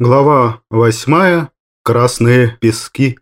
Глава 8. Красные пески.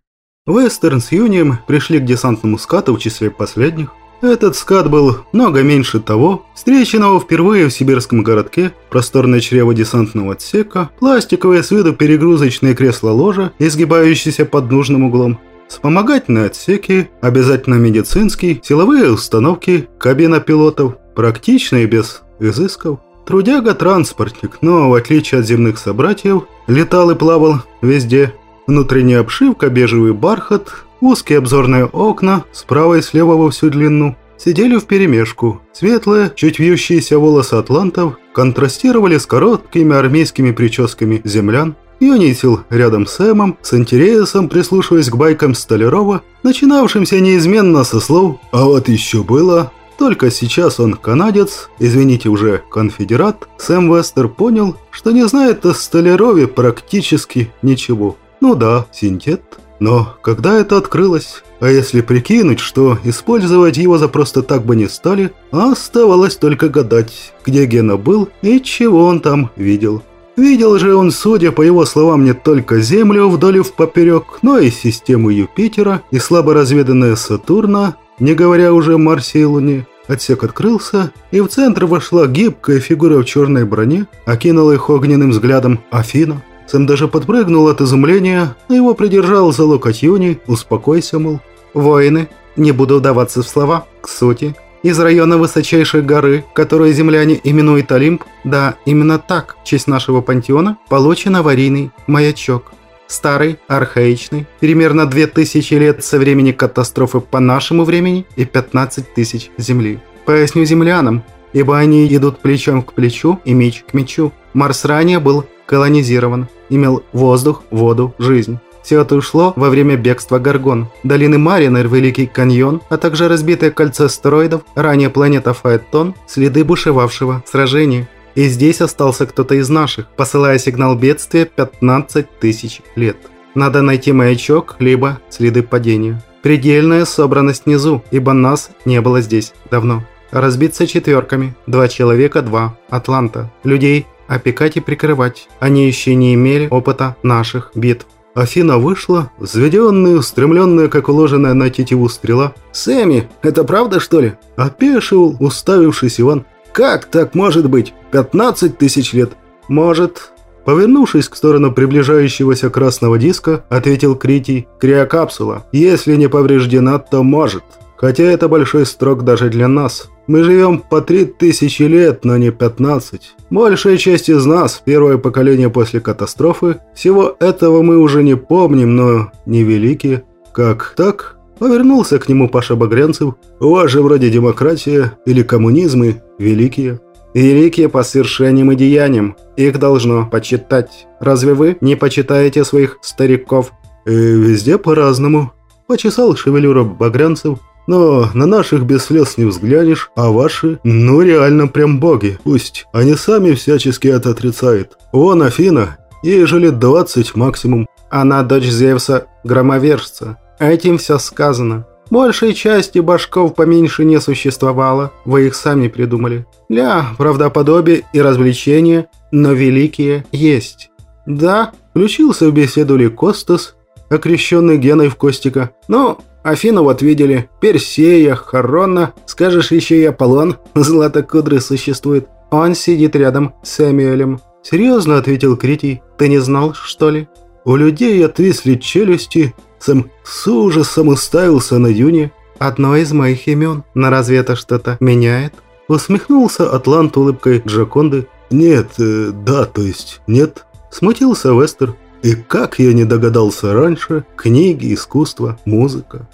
Вестерн с Юнием пришли к десантному скату в числе последних. Этот скат был много меньше того, встреченного впервые в сибирском городке, просторное чрево десантного отсека, пластиковые с виду перегрузочные кресла-ложа, изгибающиеся под нужным углом, вспомогательные отсеки, обязательно медицинский, силовые установки, кабина пилотов, практичные без изысков. Трудяга-транспортник, но в отличие от земных собратьев, летал и плавал везде. Внутренняя обшивка, бежевый бархат, узкие обзорные окна, справа и слева во всю длину. Сидели вперемешку. Светлые, чуть вьющиеся волосы атлантов контрастировали с короткими армейскими прическами землян. Юний сел рядом с Эмом, с интересом прислушиваясь к байкам Столярова, начинавшимся неизменно со слов «А вот еще было», только сейчас он канадец, извините уже, конфедерат, Сэм Вестер понял, что не знает о Столярове практически ничего. Ну да, синтет. Но когда это открылось? А если прикинуть, что использовать его за просто так бы не стали, оставалось только гадать, где Гена был и чего он там видел. Видел же он, судя по его словам, не только Землю вдоль и в поперек, но и систему Юпитера и слабо разведанная Сатурна, не говоря уже о Марсе и Луне. Отсек открылся, и в центр вошла гибкая фигура в черной броне, окинула их огненным взглядом Афина. Сэм даже подпрыгнул от изумления, но его придержал за локоть Юни, успокойся, мол. «Воины, не буду вдаваться в слова, к сути. Из района высочайшей горы, которую земляне именуют Олимп, да, именно так, в честь нашего пантеона, получен аварийный маячок. Старый, архаичный, примерно 2000 лет со времени катастрофы по нашему времени и 15 тысяч Земли. Поясню землянам, ибо они идут плечом к плечу и меч к мечу. Марс ранее был колонизирован, имел воздух, воду, жизнь. Все это ушло во время бегства Гаргон, долины Маринер, Великий каньон, а также разбитое кольцо астероидов, ранее планета Фаэтон, следы бушевавшего сражения. И здесь остался кто-то из наших, посылая сигнал бедствия 15 тысяч лет. Надо найти маячок, либо следы падения. Предельная собранность внизу, ибо нас не было здесь давно. Разбиться четверками. Два человека, два. Атланта. Людей опекать и прикрывать. Они еще не имели опыта наших битв. Афина вышла, взведенная, устремленная, как уложенная на тетиву стрела. «Сэмми, это правда, что ли?» Опешил, уставившись Иван. «Как так может быть? 15 тысяч лет?» «Может». Повернувшись к сторону приближающегося красного диска, ответил Критий. «Криокапсула. Если не повреждена, то может. Хотя это большой строк даже для нас. Мы живем по три тысячи лет, но не 15. Большая часть из нас, первое поколение после катастрофы, всего этого мы уже не помним, но не великие. Как так?» Повернулся к нему Паша Багрянцев. «У вас же вроде демократия или коммунизмы великие». «Великие по свершениям и деяниям. Их должно почитать. Разве вы не почитаете своих стариков?» э, «Везде по-разному». Почесал шевелюра Багрянцев. «Но на наших без слез не взглянешь, а ваши, ну реально прям боги. Пусть они сами всячески это отрицают. Вон Афина, ей же лет 20 максимум. Она дочь Зевса, громовержца. Этим все сказано. Большей части башков поменьше не существовало, вы их сами придумали. Для правдоподобия и развлечения, но великие есть. Да, включился в беседу Ли Костас, окрещенный Геной в Костика. Ну, Афину вот видели, Персея, Харона, скажешь еще и Аполлон, златокудрый существует. Он сидит рядом с Сэмюэлем. Серьезно ответил Критий, ты не знал, что ли? У людей отвисли челюсти, Сэм с ужасом уставился на Юни. «Одно из моих имен. Но разве это что-то меняет?» Усмехнулся Атлант улыбкой Джаконды. «Нет, э, да, то есть нет». Смутился Вестер. «И как я не догадался раньше? Книги, искусство, музыка».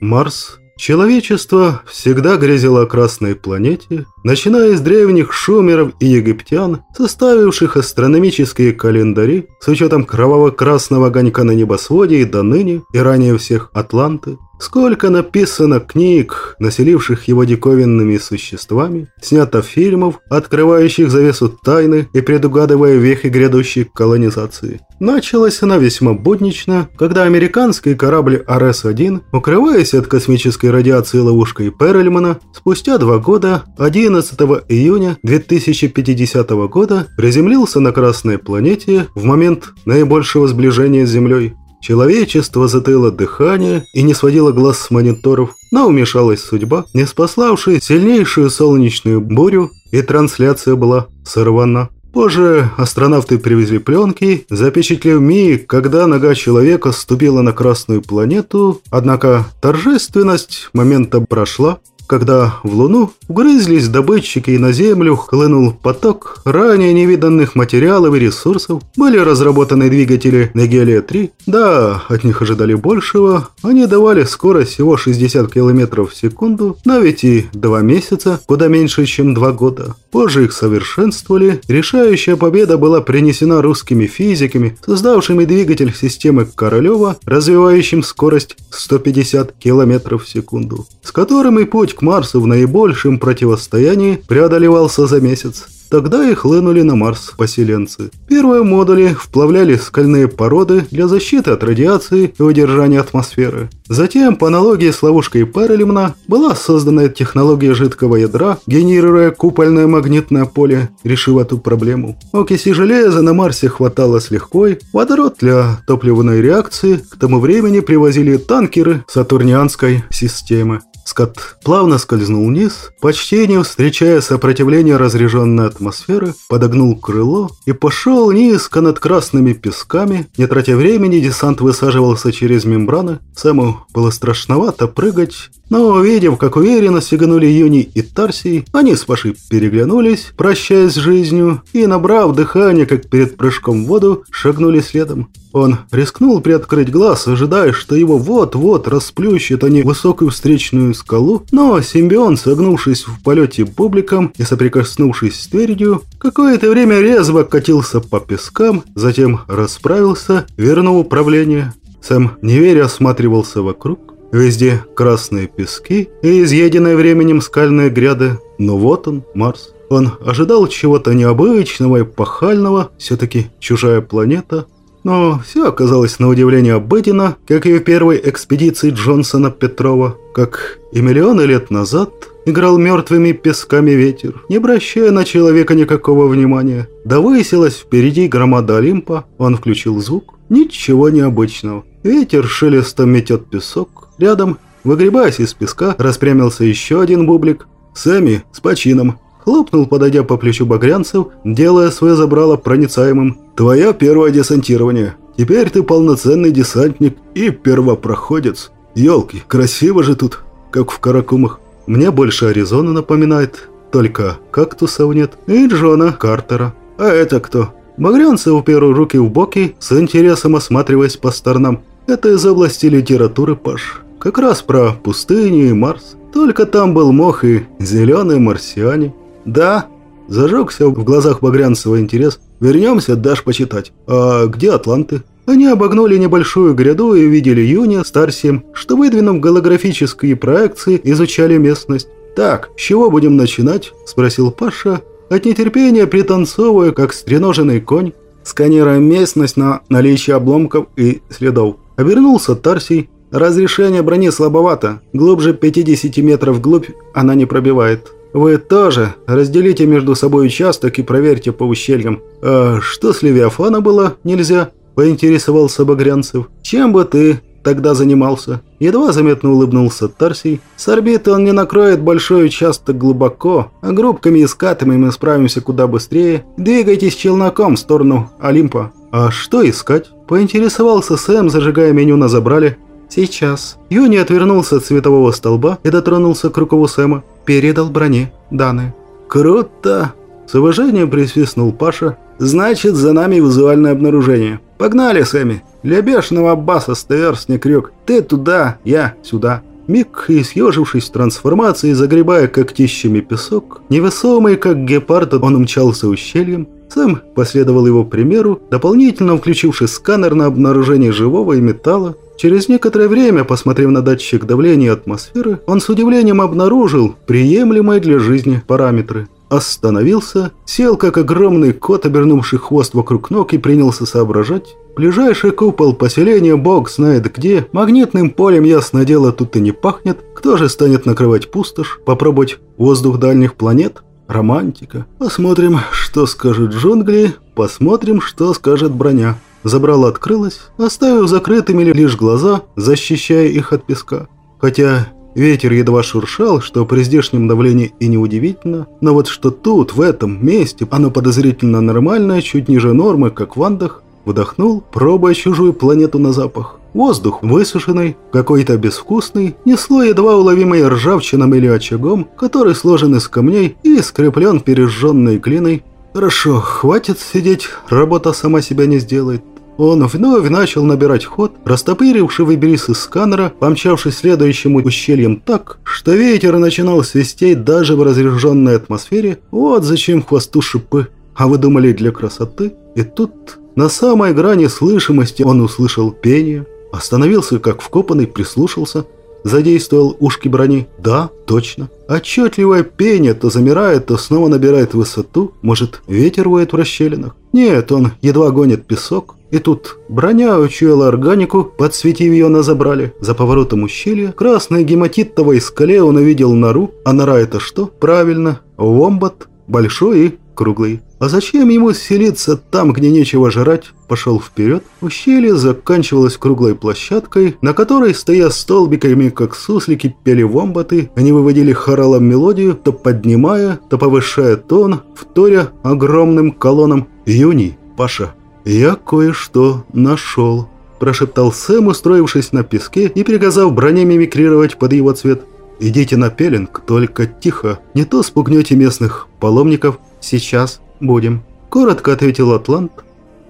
Марс Человечество всегда грезило о Красной планете, начиная с древних шумеров и египтян, составивших астрономические календари с учетом кроваво-красного огонька на небосводе и до ныне, и ранее всех Атланты. Сколько написано книг, населивших его диковинными существами, снято фильмов, открывающих завесу тайны и предугадывая вехи грядущей колонизации. Началась она весьма буднично, когда американский корабль РС-1, укрываясь от космической радиации ловушкой Перельмана, спустя два года, 11 июня 2050 года, приземлился на Красной планете в момент наибольшего сближения с Землей. Человечество затыло дыхание и не сводило глаз с мониторов, но умешалась судьба, не спаславшая сильнейшую солнечную бурю, и трансляция была сорвана. Позже астронавты привезли пленки, запечатлев миг, когда нога человека ступила на Красную планету, однако торжественность момента прошла, когда в Луну вгрызлись добытчики и на Землю хлынул поток ранее невиданных материалов и ресурсов, были разработаны двигатели на Гелия-3. Да, от них ожидали большего, они давали скорость всего 60 км в секунду, но ведь и два месяца, куда меньше, чем два года. Позже их совершенствовали, решающая победа была принесена русскими физиками, создавшими двигатель системы Королева, развивающим скорость 150 км в секунду, с которым и путь к Марсу в наибольшем противостоянии преодолевался за месяц. Тогда и хлынули на Марс поселенцы. Первые модули вплавляли скальные породы для защиты от радиации и удержания атмосферы. Затем, по аналогии с ловушкой Перелимна, была создана технология жидкого ядра, генерируя купольное магнитное поле, решив эту проблему. Окиси железа на Марсе хватало с легкой, водород для топливной реакции к тому времени привозили танкеры сатурнианской системы. Скат плавно скользнул вниз, почти не встречая сопротивления разряженной атмосферы, подогнул крыло и пошел низко над красными песками. Не тратя времени, десант высаживался через мембраны. Сэму было страшновато прыгать, но увидев, как уверенно сиганули Юни и Тарсий, они с Пашей переглянулись, прощаясь с жизнью, и, набрав дыхание, как перед прыжком в воду, шагнули следом. Он рискнул приоткрыть глаз, ожидая, что его вот-вот расплющит они высокую встречную скалу, но симбион, согнувшись в полете бубликом и соприкоснувшись с твердью, какое-то время резво катился по пескам, затем расправился, вернул управление. Сэм, не веря, осматривался вокруг. Везде красные пески и изъеденные временем скальные гряды. Но вот он, Марс. Он ожидал чего-то необычного и пахального, все-таки чужая планета. Но все оказалось на удивление обыденно, как и в первой экспедиции Джонсона Петрова, как и миллионы лет назад играл мертвыми песками ветер, не обращая на человека никакого внимания. Да высилась впереди громада Олимпа, он включил звук. Ничего необычного. Ветер шелестом метет песок, Рядом, выгребаясь из песка, распрямился еще один бублик. Сэмми с почином. Хлопнул, подойдя по плечу багрянцев, делая свое забрало проницаемым. «Твое первое десантирование. Теперь ты полноценный десантник и первопроходец. Елки, красиво же тут, как в Каракумах. Мне больше Аризона напоминает, только кактусов нет. И Джона Картера. А это кто?» Багрянцев упер руки в боки, с интересом осматриваясь по сторонам. «Это из области литературы, Паш. Как раз про пустыню и Марс. Только там был мох и зеленые марсиане. Да, зажегся в глазах Багрянцева интерес. Вернемся, дашь почитать. А где атланты? Они обогнули небольшую гряду и увидели Юня с Тарсием, что, выдвинув голографические проекции, изучали местность. «Так, с чего будем начинать?» – спросил Паша, от нетерпения пританцовывая, как стреноженный конь, сканируя местность на наличие обломков и следов. Обернулся Тарсий, Разрешение брони слабовато. Глубже 50 метров вглубь она не пробивает. Вы тоже разделите между собой участок и проверьте по ущельям. А что с Левиафана было нельзя? Поинтересовался Багрянцев. Чем бы ты тогда занимался? Едва заметно улыбнулся Тарсий. С орбиты он не накроет большой участок глубоко, а группками и скатами мы справимся куда быстрее. Двигайтесь челноком в сторону Олимпа. А что искать? Поинтересовался Сэм, зажигая меню на забрале. «Сейчас». Юни отвернулся от светового столба и дотронулся к рукаву Сэма. Передал броне данные. «Круто!» С уважением присвистнул Паша. «Значит, за нами визуальное обнаружение. Погнали, Сэмми! Для бешеного баса стоверстник крюк. Ты туда, я сюда». Миг и, съежившись в трансформации, загребая когтищами песок, невесомый, как гепард, он умчался ущельем, Сэм последовал его примеру, дополнительно включивший сканер на обнаружение живого и металла. Через некоторое время, посмотрев на датчик давления атмосферы, он с удивлением обнаружил приемлемые для жизни параметры. Остановился, сел как огромный кот, обернувший хвост вокруг ног и принялся соображать. Ближайший купол поселения бог знает где, магнитным полем, ясно дело, тут и не пахнет. Кто же станет накрывать пустошь, попробовать воздух дальних планет? Романтика. Посмотрим, что скажет джунгли, посмотрим, что скажет броня. Забрала открылась, оставив закрытыми лишь глаза, защищая их от песка. Хотя ветер едва шуршал, что при здешнем давлении и неудивительно, но вот что тут, в этом месте, оно подозрительно нормальное, чуть ниже нормы, как в Андах, вдохнул, пробуя чужую планету на запах. Воздух высушенный, какой-то безвкусный, несло едва уловимой ржавчином или очагом, который сложен из камней и скреплен пережженной глиной. Хорошо, хватит сидеть, работа сама себя не сделает. Он вновь начал набирать ход, растопыривший выберис из сканера, помчавшись следующим ущельем так, что ветер начинал свистеть даже в разряженной атмосфере. Вот зачем хвосту шипы. А вы думали для красоты? И тут на самой грани слышимости он услышал пение. Остановился, как вкопанный, прислушался. Задействовал ушки брони. Да, точно. Отчетливое пение то замирает, то снова набирает высоту. Может, ветер воет в расщелинах? Нет, он едва гонит песок. И тут броня учуяла органику, подсветив ее на забрали. За поворотом ущелья, красной гематитовой скале он увидел нору. А нора это что? Правильно, вомбат, большой и круглый. А зачем ему селиться там, где нечего жрать? Пошел вперед. Ущелье заканчивалось круглой площадкой, на которой, стоя столбиками, как суслики, пели вомбаты. Они выводили хоралом мелодию, то поднимая, то повышая тон, вторя огромным колоннам. «Юни, Паша, я кое-что нашел», – прошептал Сэм, устроившись на песке и приказав броне мимикрировать под его цвет. «Идите на пеленг, только тихо, не то спугнете местных паломников. Сейчас будем», – коротко ответил Атлант.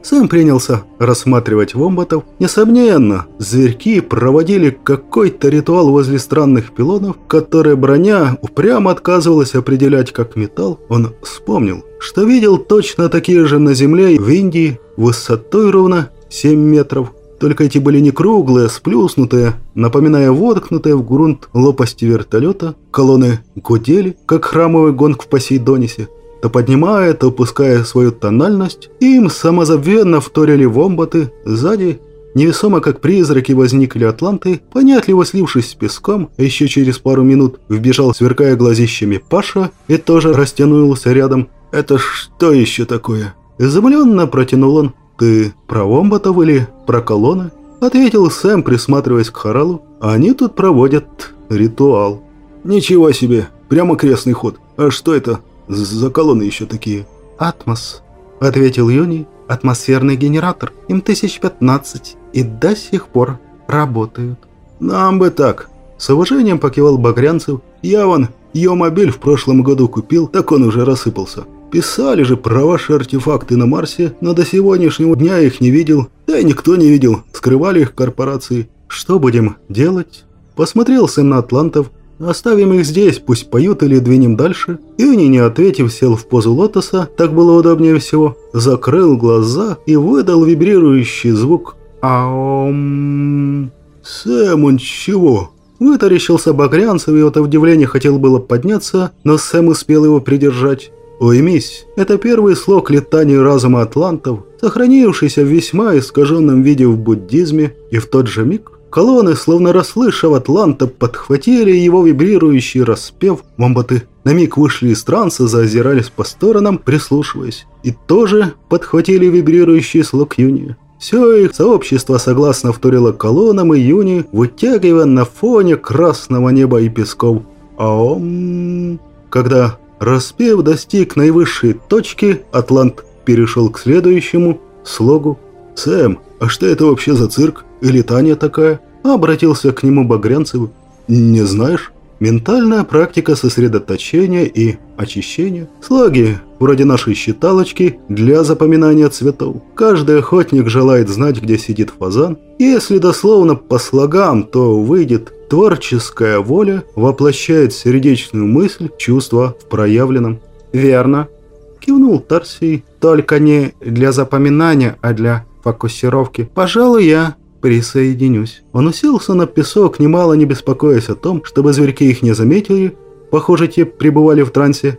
Сэм принялся рассматривать вомбатов. Несомненно, зверьки проводили какой-то ритуал возле странных пилонов, которые броня упрямо отказывалась определять как металл. Он вспомнил, что видел точно такие же на земле в Индии, высотой ровно 7 метров. Только эти были не круглые, а сплюснутые, напоминая воткнутые в грунт лопасти вертолета. Колонны гудели, как храмовый гонг в Посейдонисе то поднимая, то опуская свою тональность, им самозабвенно вторили вомбаты сзади. Невесомо, как призраки, возникли атланты, понятливо слившись с песком, еще через пару минут вбежал, сверкая глазищами Паша, и тоже растянулся рядом. «Это что еще такое?» Изумленно протянул он. «Ты про вомбатов или про колонны?» Ответил Сэм, присматриваясь к Харалу. «Они тут проводят ритуал». «Ничего себе! Прямо крестный ход. А что это? За колонны еще такие?» «Атмос», — ответил Юни. «Атмосферный генератор. Им тысяч пятнадцать. И до сих пор работают». «Нам бы так». С уважением покивал Багрянцев. «Я вон ее мобиль в прошлом году купил, так он уже рассыпался. Писали же про ваши артефакты на Марсе, но до сегодняшнего дня их не видел. Да и никто не видел. Скрывали их корпорации. Что будем делать?» Посмотрел сын на атлантов, Оставим их здесь, пусть поют или двинем дальше. Юни, не ответив, сел в позу лотоса, так было удобнее всего, закрыл глаза и выдал вибрирующий звук «Аом». «Сэм, он чего?» Вытаращился Багрянцев и от удивления хотел было подняться, но Сэм успел его придержать. «Уймись, это первый слог летания разума атлантов, сохранившийся в весьма искаженном виде в буддизме, и в тот же миг Колонны, словно расслышав Атланта, подхватили его вибрирующий распев. Вамбаты на миг вышли из транса, заозирались по сторонам, прислушиваясь. И тоже подхватили вибрирующий слог Юни. Все их сообщество согласно вторило колоннам и Юни, вытягивая на фоне красного неба и песков. Аом... Когда распев достиг наивысшей точки, Атлант перешел к следующему слогу. «Сэм, а что это вообще за цирк?» Или Таня такая?» Обратился к нему Багрянцев. «Не знаешь?» Ментальная практика сосредоточения и очищения, слоги, вроде нашей считалочки, для запоминания цветов. Каждый охотник желает знать, где сидит фазан. Если дословно по слогам, то выйдет «творческая воля воплощает сердечную мысль, чувство в проявленном». «Верно», – кивнул Тарсий, – «только не для запоминания, а для фокусировки. Пожалуй, я присоединюсь». Он уселся на песок, немало не беспокоясь о том, чтобы зверьки их не заметили. Похоже, те пребывали в трансе.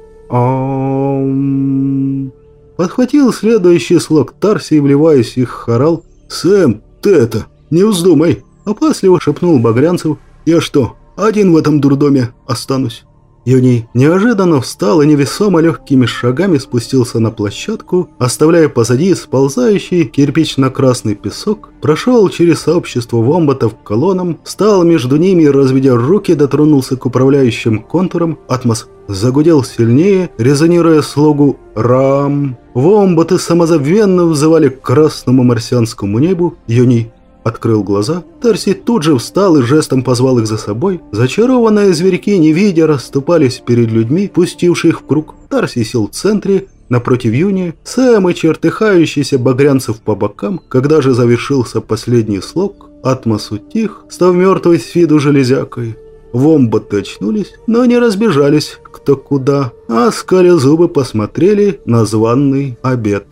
Подхватил следующий слог Тарси и, вливаясь их, хорал. «Сэм, ты это, не вздумай!» Опасливо шепнул Багрянцев. «Я что, один в этом дурдоме останусь?» Юний неожиданно встал и невесомо легкими шагами спустился на площадку, оставляя позади сползающий кирпично-красный песок, прошел через сообщество вомбатов к колоннам, встал между ними разведя руки, дотронулся к управляющим контурам, атмос загудел сильнее, резонируя слогу «Рам». Вомбаты самозабвенно взывали к красному марсианскому небу, Юний Открыл глаза, Тарси тут же встал и жестом позвал их за собой. Зачарованные зверьки, не видя, расступались перед людьми, пустивших в круг. Тарси сел в центре, напротив Юни, Сэм и чертыхающийся багрянцев по бокам. Когда же завершился последний слог, Атмос утих, став мертвой с виду железякой. Вомбаты очнулись, но не разбежались кто куда, а скаля зубы посмотрели на званный обед.